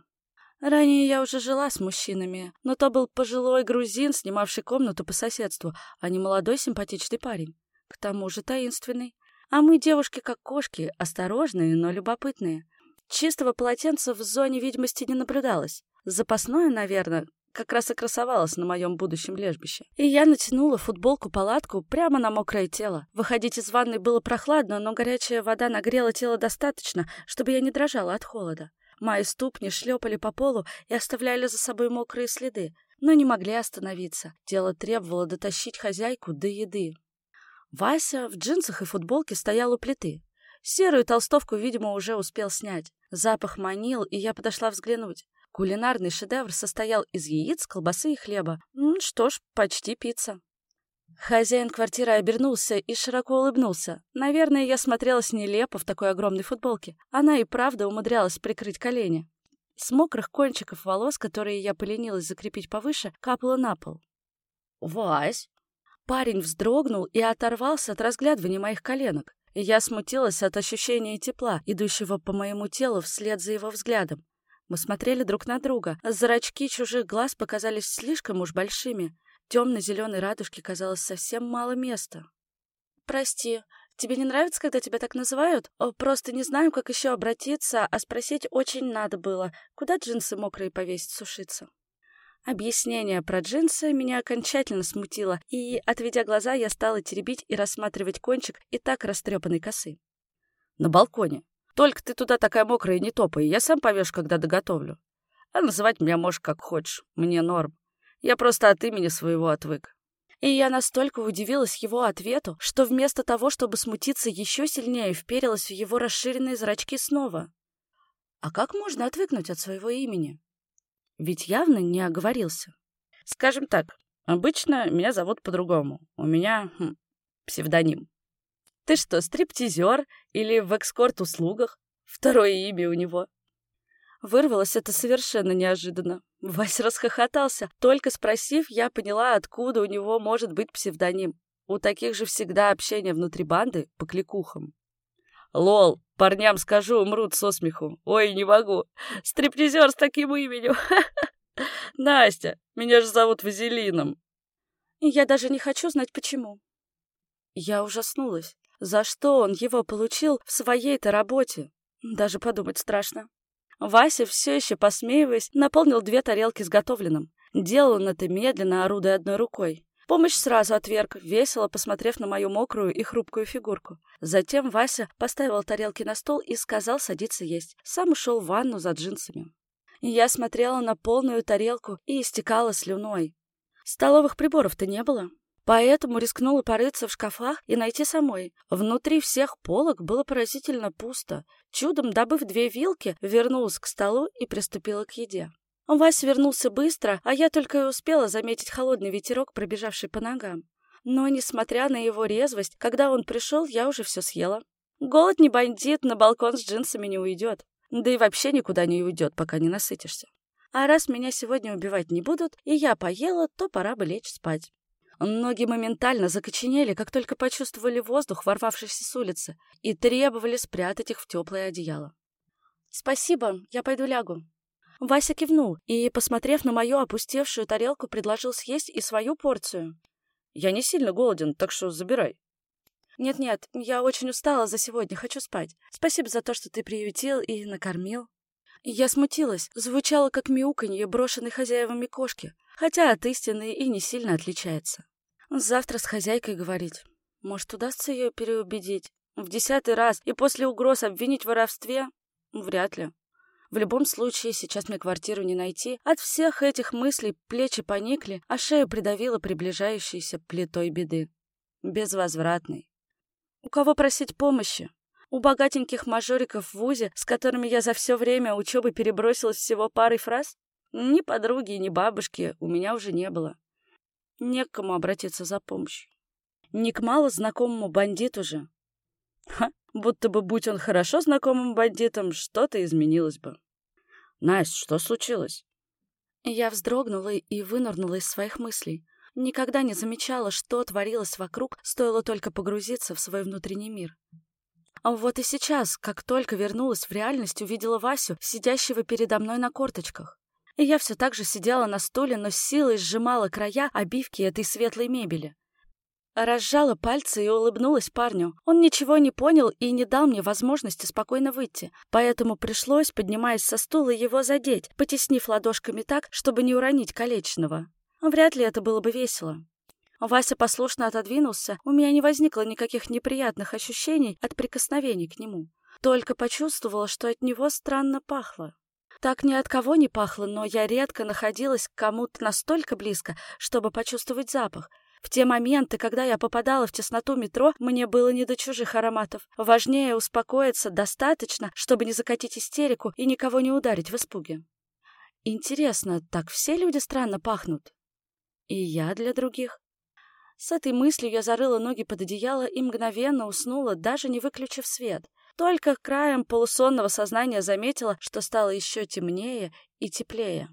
Ранее я уже жила с мужчинами, но то был пожилой грузин, снимавший комнату по соседству, а не молодой симпатичный парень. К тому же таинственный. А мы девушки как кошки, осторожные, но любопытные. Чистого полотенца в зоне видимости не наблюдалось. Запасное, наверное, как раз и красовалась на моем будущем лежбище. И я натянула футболку-палатку прямо на мокрое тело. Выходить из ванной было прохладно, но горячая вода нагрела тело достаточно, чтобы я не дрожала от холода. Мои ступни шлепали по полу и оставляли за собой мокрые следы, но не могли остановиться. Тело требовало дотащить хозяйку до еды. Вася в джинсах и футболке стоял у плиты. Серую толстовку, видимо, уже успел снять. Запах манил, и я подошла взглянуть. Кулинарный шедевр состоял из яиц, колбасы и хлеба. Что ж, почти пицца. Хозяин квартиры обернулся и широко улыбнулся. Наверное, я смотрелась нелепо в такой огромной футболке. Она и правда умудрялась прикрыть колени. С мокрых кончиков волос, которые я поленилась закрепить повыше, капало на пол. «Вась!» Парень вздрогнул и оторвался от разглядывания моих коленок. Я смутилась от ощущения тепла, идущего по моему телу вслед за его взглядом. Мы смотрели друг на друга. Зрачки чужих глаз показались слишком уж большими. Темно-зеленой радужке казалось совсем мало места. «Прости, тебе не нравится, когда тебя так называют? Просто не знаю, как еще обратиться, а спросить очень надо было. Куда джинсы мокрые повесить сушиться?» Объяснение про джинсы меня окончательно смутило, и, отведя глаза, я стала теребить и рассматривать кончик и так растрепанной косы. «На балконе. Только ты туда такая мокрая не топай, я сам повешу, когда доготовлю. А называть меня можешь как хочешь, мне норм. Я просто от имени своего отвык. И я настолько удивилась его ответу, что вместо того, чтобы смутиться еще сильнее, вперилась в его расширенные зрачки снова. А как можно отвыкнуть от своего имени? Ведь явно не оговорился. Скажем так, обычно меня зовут по-другому. У меня хм, псевдоним. Ты что, стриптизер или в экскорт-услугах? Второе имя у него. Вырвалось это совершенно неожиданно. Вась расхохотался. Только спросив, я поняла, откуда у него может быть псевдоним. У таких же всегда общение внутри банды по кликухам. Лол, парням скажу, умрут со смеху. Ой, не могу. Стриптизер с таким именем. Настя, меня же зовут Вазелином. Я даже не хочу знать, почему. Я ужаснулась. За что он его получил в своей-то работе? Даже подумать страшно. Вася, все еще посмеиваясь, наполнил две тарелки сготовленным. Делал он это медленно, орудуя одной рукой. Помощь сразу отверг, весело посмотрев на мою мокрую и хрупкую фигурку. Затем Вася поставил тарелки на стол и сказал садиться есть. Сам ушел в ванну за джинсами. Я смотрела на полную тарелку и истекала слюной. Столовых приборов-то не было. Поэтому рискнула порыться в шкафах и найти самой. Внутри всех полок было поразительно пусто. Чудом добыв две вилки, вернулась к столу и приступила к еде. Вася вернулся быстро, а я только и успела заметить холодный ветерок, пробежавший по ногам. Но, несмотря на его резвость, когда он пришел, я уже все съела. Голод не бандит, на балкон с джинсами не уйдет. Да и вообще никуда не уйдет, пока не насытишься. А раз меня сегодня убивать не будут, и я поела, то пора бы лечь спать. Ноги моментально закоченели, как только почувствовали воздух, ворвавшийся с улицы, и требовали спрятать их в теплое одеяло. «Спасибо, я пойду лягу». Вася кивнул и, посмотрев на мою опустевшую тарелку, предложил съесть и свою порцию. «Я не сильно голоден, так что забирай». «Нет-нет, я очень устала за сегодня, хочу спать. Спасибо за то, что ты приютил и накормил». Я смутилась, звучало как мяуканье брошенной хозяевами кошки, хотя от истины и не сильно отличается. Завтра с хозяйкой говорить. Может, удастся ее переубедить? В десятый раз и после угроз обвинить в воровстве? Вряд ли. В любом случае, сейчас мне квартиру не найти. От всех этих мыслей плечи поникли, а шею придавило приближающейся плитой беды. Безвозвратной. У кого просить помощи? У богатеньких мажориков в ВУЗе, с которыми я за все время учебы перебросилась всего парой фраз? Ни подруги, ни бабушки у меня уже не было. Не к кому обратиться за помощью. Не к мало знакомому бандиту же. Ха, будто бы, будь он хорошо знакомым бандитом, что-то изменилось бы. «Настя, что случилось?» Я вздрогнула и вынырнула из своих мыслей. Никогда не замечала, что творилось вокруг, стоило только погрузиться в свой внутренний мир. А вот и сейчас, как только вернулась в реальность, увидела Васю, сидящего передо мной на корточках. И я все так же сидела на стуле, но с силой сжимала края обивки этой светлой мебели. Разжала пальцы и улыбнулась парню. Он ничего не понял и не дал мне возможности спокойно выйти, поэтому пришлось, поднимаясь со стула, его задеть, потеснив ладошками так, чтобы не уронить колечного. Вряд ли это было бы весело. Вася послушно отодвинулся, у меня не возникло никаких неприятных ощущений от прикосновений к нему. Только почувствовала, что от него странно пахло. Так ни от кого не пахло, но я редко находилась к кому-то настолько близко, чтобы почувствовать запах — в те моменты, когда я попадала в тесноту метро, мне было не до чужих ароматов. Важнее успокоиться достаточно, чтобы не закатить истерику и никого не ударить в испуге. Интересно, так все люди странно пахнут? И я для других? С этой мыслью я зарыла ноги под одеяло и мгновенно уснула, даже не выключив свет. Только краем полусонного сознания заметила, что стало еще темнее и теплее.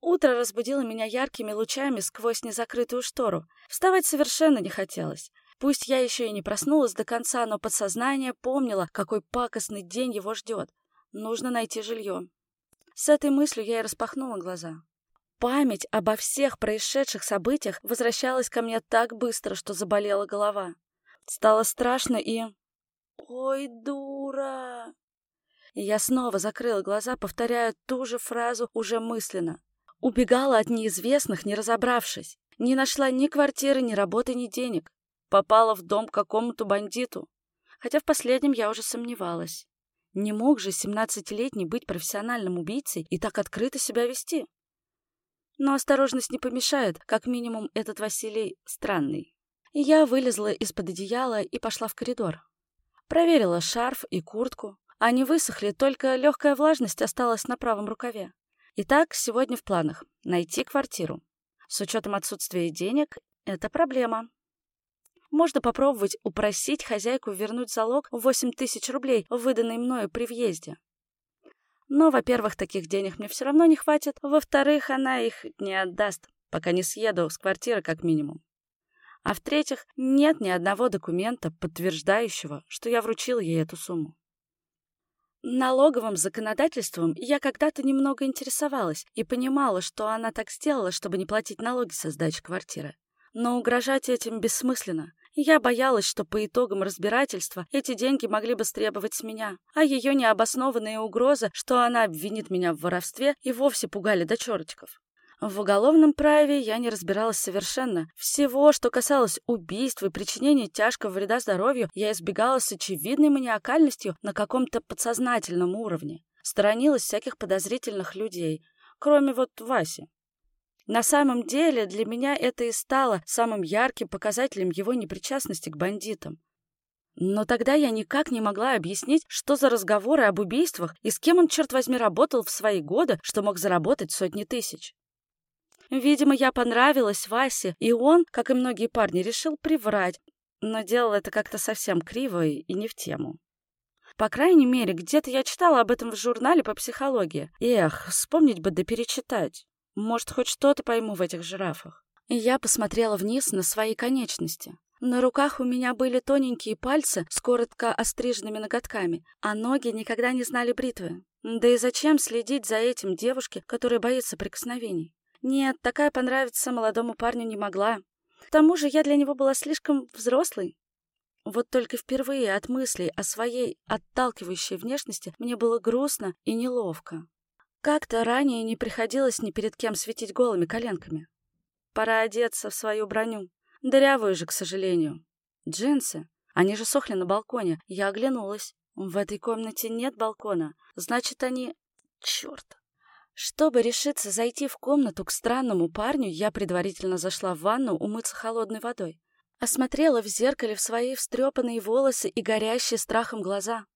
Утро разбудило меня яркими лучами сквозь незакрытую штору. Вставать совершенно не хотелось. Пусть я еще и не проснулась до конца, но подсознание помнило, какой пакостный день его ждет. Нужно найти жилье. С этой мыслью я и распахнула глаза. Память обо всех происшедших событиях возвращалась ко мне так быстро, что заболела голова. Стало страшно и... «Ой, дура!» И я снова закрыла глаза, повторяя ту же фразу уже мысленно. Убегала от неизвестных, не разобравшись. Не нашла ни квартиры, ни работы, ни денег. Попала в дом к какому-то бандиту. Хотя в последнем я уже сомневалась. Не мог же семнадцатилетний быть профессиональным убийцей и так открыто себя вести. Но осторожность не помешает, как минимум этот Василий странный. И я вылезла из-под одеяла и пошла в коридор. Проверила шарф и куртку. Они высохли, только легкая влажность осталась на правом рукаве. Итак, сегодня в планах — найти квартиру. С учетом отсутствия денег — это проблема. Можно попробовать упросить хозяйку вернуть залог в 8 тысяч рублей, выданный мною при въезде. Но, во-первых, таких денег мне все равно не хватит, во-вторых, она их не отдаст, пока не съеду с квартиры как минимум. А в-третьих, нет ни одного документа, подтверждающего, что я вручил ей эту сумму. Налоговым законодательством я когда-то немного интересовалась и понимала, что она так сделала, чтобы не платить налоги со сдачи квартиры. Но угрожать этим бессмысленно. Я боялась, что по итогам разбирательства эти деньги могли бы стребовать с меня, а ее необоснованные угрозы, что она обвинит меня в воровстве, и вовсе пугали до чертиков. В уголовном праве я не разбиралась совершенно. Всего, что касалось убийств и причинения тяжкого вреда здоровью, я избегала с очевидной маниакальностью на каком-то подсознательном уровне. Сторонилась всяких подозрительных людей, кроме вот Васи. На самом деле для меня это и стало самым ярким показателем его непричастности к бандитам. Но тогда я никак не могла объяснить, что за разговоры об убийствах и с кем он, черт возьми, работал в свои годы, что мог заработать сотни тысяч. Видимо, я понравилась Васе, и он, как и многие парни, решил приврать, но делал это как-то совсем криво и не в тему. По крайней мере, где-то я читала об этом в журнале по психологии. Эх, вспомнить бы да перечитать. Может, хоть что-то пойму в этих жирафах. И я посмотрела вниз на свои конечности. На руках у меня были тоненькие пальцы с коротко остриженными ноготками, а ноги никогда не знали бритвы. Да и зачем следить за этим девушке, которая боится прикосновений? Нет, такая понравиться молодому парню не могла. К тому же я для него была слишком взрослой. Вот только впервые от мыслей о своей отталкивающей внешности мне было грустно и неловко. Как-то ранее не приходилось ни перед кем светить голыми коленками. Пора одеться в свою броню. Дырявую же, к сожалению. Джинсы. Они же сохли на балконе. Я оглянулась. В этой комнате нет балкона. Значит, они... Черт. Чтобы решиться зайти в комнату к странному парню, я предварительно зашла в ванну умыться холодной водой. Осмотрела в зеркале в свои встрепанные волосы и горящие страхом глаза.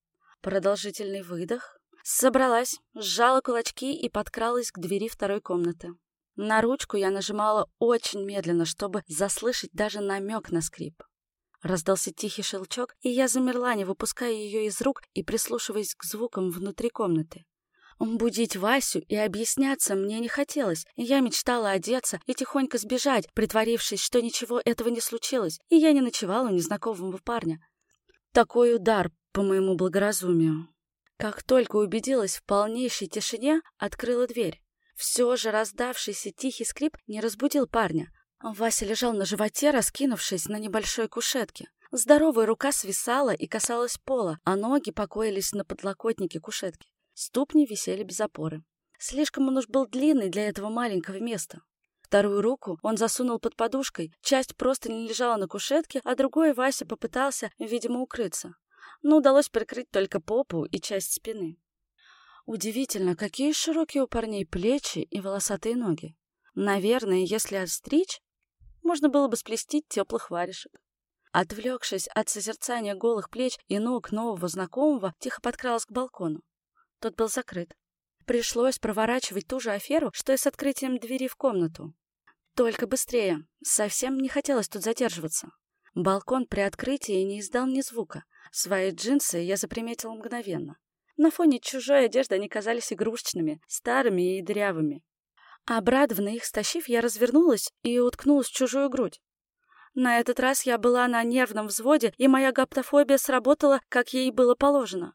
Продолжительный выдох. Собралась, сжала кулачки и подкралась к двери второй комнаты. На ручку я нажимала очень медленно, чтобы заслышать даже намек на скрип. Раздался тихий щелчок, и я замерла, не выпуская ее из рук и прислушиваясь к звукам внутри комнаты. Будить Васю и объясняться мне не хотелось. Я мечтала одеться и тихонько сбежать, притворившись, что ничего этого не случилось, и я не ночевала у незнакомого парня. Такой удар по моему благоразумию. Как только убедилась в полнейшей тишине, открыла дверь. Все же раздавшийся тихий скрип не разбудил парня. Вася лежал на животе, раскинувшись на небольшой кушетке. Здоровая рука свисала и касалась пола, а ноги покоились на подлокотнике кушетки. Ступни висели без опоры. Слишком он уж был длинный для этого маленького места. Вторую руку он засунул под подушкой, часть просто не лежала на кушетке, а другой Вася попытался, видимо, укрыться. Но удалось прикрыть только попу и часть спины. Удивительно, какие широкие у парней плечи и волосатые ноги. Наверное, если отстричь, можно было бы сплести теплых варежек. Отвлекшись от созерцания голых плеч и ног нового знакомого, тихо подкралась к балкону. Тот был закрыт. Пришлось проворачивать ту же аферу, что и с открытием двери в комнату. Только быстрее. Совсем не хотелось тут задерживаться. Балкон при открытии не издал ни звука. Свои джинсы я заприметила мгновенно. На фоне чужой одежды они казались игрушечными, старыми и дырявыми. Обрадованно их стащив, я развернулась и уткнулась в чужую грудь. На этот раз я была на нервном взводе, и моя гаптофобия сработала, как ей было положено.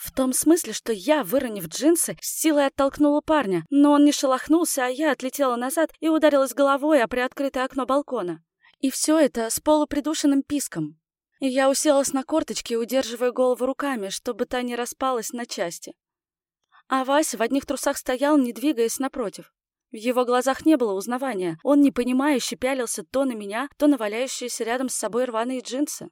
В том смысле, что я, выронив джинсы, с силой оттолкнула парня, но он не шелохнулся, а я отлетела назад и ударилась головой о приоткрытое окно балкона. И все это с полупридушенным писком. Я уселась на корточки, удерживая голову руками, чтобы та не распалась на части. А Вася в одних трусах стоял, не двигаясь напротив. В его глазах не было узнавания. Он непонимающе пялился то на меня, то на валяющиеся рядом с собой рваные джинсы.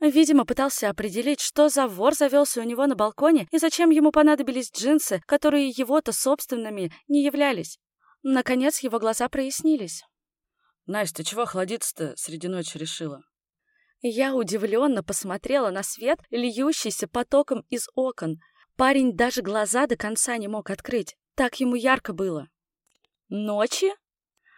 Видимо, пытался определить, что за вор завелся у него на балконе и зачем ему понадобились джинсы, которые его-то собственными не являлись. Наконец его глаза прояснились. «Настя, чего охладиться-то среди ночи решила?» Я удивленно посмотрела на свет, льющийся потоком из окон. Парень даже глаза до конца не мог открыть. Так ему ярко было. «Ночи?»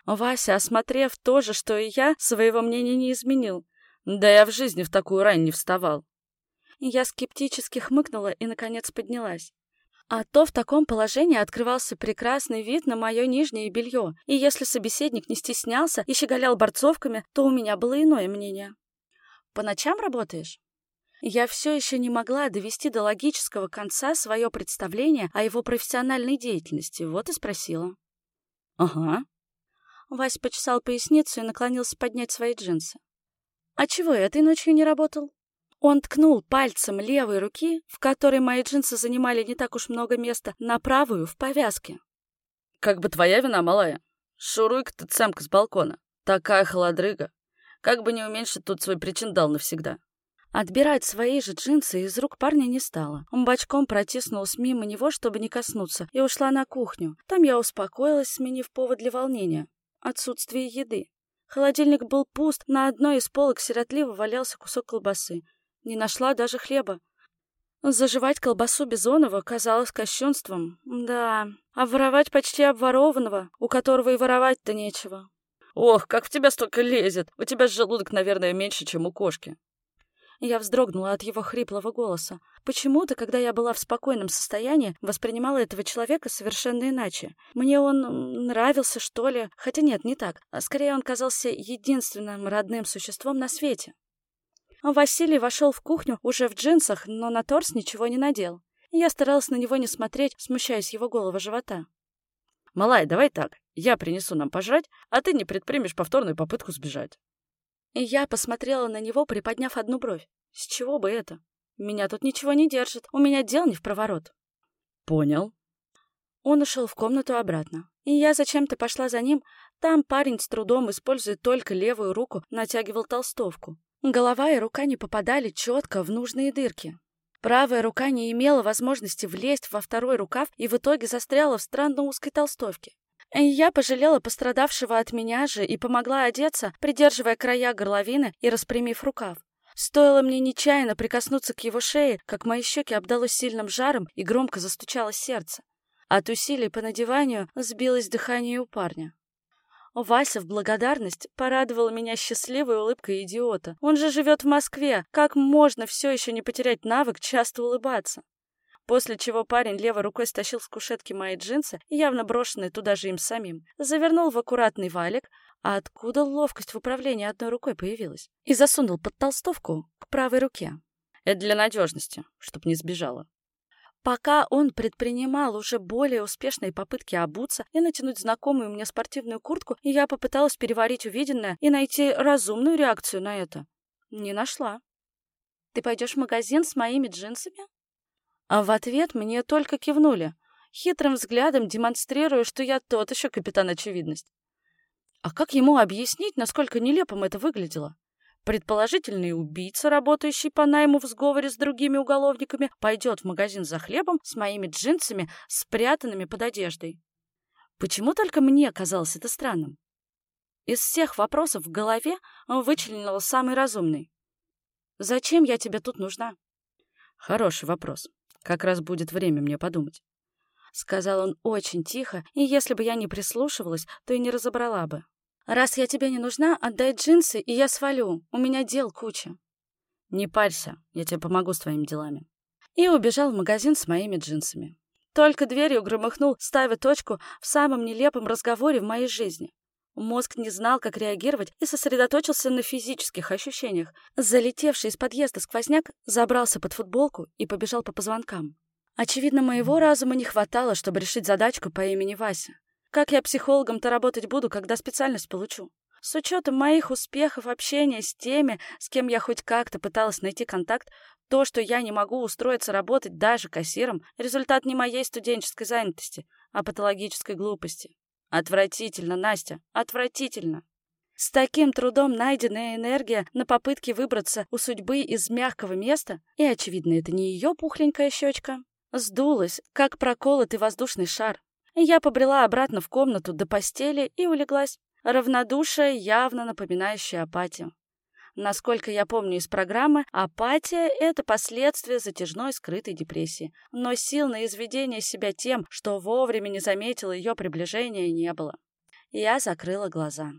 Вася, осмотрев то же, что и я, своего мнения не изменил. Да я в жизни в такую рань не вставал. Я скептически хмыкнула и, наконец, поднялась. А то в таком положении открывался прекрасный вид на мое нижнее белье, и если собеседник не стеснялся и щеголял борцовками, то у меня было иное мнение. «По ночам работаешь?» Я все еще не могла довести до логического конца свое представление о его профессиональной деятельности, вот и спросила. «Ага». Вась почесал поясницу и наклонился поднять свои джинсы. «А чего этой ночью не работал?» Он ткнул пальцем левой руки, в которой мои джинсы занимали не так уж много места, на правую в повязке. «Как бы твоя вина, малая. Шуруй-ка ты цемка с балкона. Такая холодрыга. Как бы не уменьшить тут свой причиндал навсегда». Отбирать свои же джинсы из рук парня не стала. Он бочком протиснулась мимо него, чтобы не коснуться, и ушла на кухню. Там я успокоилась, сменив повод для волнения. Отсутствие еды. Холодильник был пуст, на одной из полок сиротливо валялся кусок колбасы. Не нашла даже хлеба. Заживать колбасу Бизонова казалось кощунством. Да, а воровать почти обворованного, у которого и воровать-то нечего. «Ох, как в тебя столько лезет! У тебя желудок, наверное, меньше, чем у кошки». Я вздрогнула от его хриплого голоса. Почему-то, когда я была в спокойном состоянии, воспринимала этого человека совершенно иначе. Мне он нравился, что ли? Хотя нет, не так. А скорее, он казался единственным родным существом на свете. Василий вошел в кухню уже в джинсах, но на торс ничего не надел. Я старалась на него не смотреть, смущаясь его голого живота. «Малай, давай так. Я принесу нам пожрать, а ты не предпримешь повторную попытку сбежать». И я посмотрела на него, приподняв одну бровь. С чего бы это? Меня тут ничего не держит, у меня дел не в проворот. Понял. Он ушел в комнату обратно, и я зачем-то пошла за ним. Там парень с трудом, используя только левую руку, натягивал толстовку. Голова и рука не попадали четко в нужные дырки. Правая рука не имела возможности влезть во второй рукав и в итоге застряла в странно узкой толстовке. Я пожалела пострадавшего от меня же и помогла одеться, придерживая края горловины и распрямив рукав. Стоило мне нечаянно прикоснуться к его шее, как мои щеки обдало сильным жаром и громко застучало сердце. От усилий по надеванию сбилось дыхание у парня. Вася в благодарность порадовал меня счастливой улыбкой идиота. Он же живет в Москве. Как можно все еще не потерять навык часто улыбаться? После чего парень левой рукой стащил с кушетки мои джинсы, явно брошенные туда же им самим, завернул в аккуратный валик, а откуда ловкость в управлении одной рукой появилась, и засунул под толстовку к правой руке. Это для надежности, чтоб не сбежала. Пока он предпринимал уже более успешные попытки обуться и натянуть знакомую мне спортивную куртку, я попыталась переварить увиденное и найти разумную реакцию на это. Не нашла. «Ты пойдешь в магазин с моими джинсами?» А в ответ мне только кивнули, хитрым взглядом демонстрируя, что я тот еще капитан очевидность. А как ему объяснить, насколько нелепым это выглядело? Предположительный убийца, работающий по найму в сговоре с другими уголовниками, пойдет в магазин за хлебом с моими джинсами, спрятанными под одеждой. Почему только мне казалось это странным? Из всех вопросов в голове он вычленил самый разумный. «Зачем я тебе тут нужна?» «Хороший вопрос. Как раз будет время мне подумать». Сказал он очень тихо, и если бы я не прислушивалась, то и не разобрала бы. «Раз я тебе не нужна, отдай джинсы, и я свалю. У меня дел куча». «Не парься, я тебе помогу с твоими делами». И убежал в магазин с моими джинсами. Только дверью громыхнул, ставя точку в самом нелепом разговоре в моей жизни. Мозг не знал, как реагировать, и сосредоточился на физических ощущениях. Залетевший из подъезда сквозняк забрался под футболку и побежал по позвонкам. Очевидно, моего разума не хватало, чтобы решить задачку по имени Вася. Как я психологом-то работать буду, когда специальность получу? С учетом моих успехов общения с теми, с кем я хоть как-то пыталась найти контакт, то, что я не могу устроиться работать даже кассиром, результат не моей студенческой занятости, а патологической глупости. Отвратительно, Настя, отвратительно. С таким трудом найденная энергия на попытке выбраться у судьбы из мягкого места, и, очевидно, это не ее пухленькая щечка, сдулась, как проколотый воздушный шар. Я побрела обратно в комнату до постели и улеглась. Равнодушие, явно напоминающее апатию. Насколько я помню из программы, апатия — это последствие затяжной скрытой депрессии. Но сил на изведение себя тем, что вовремя не заметила ее приближения, не было. Я закрыла глаза.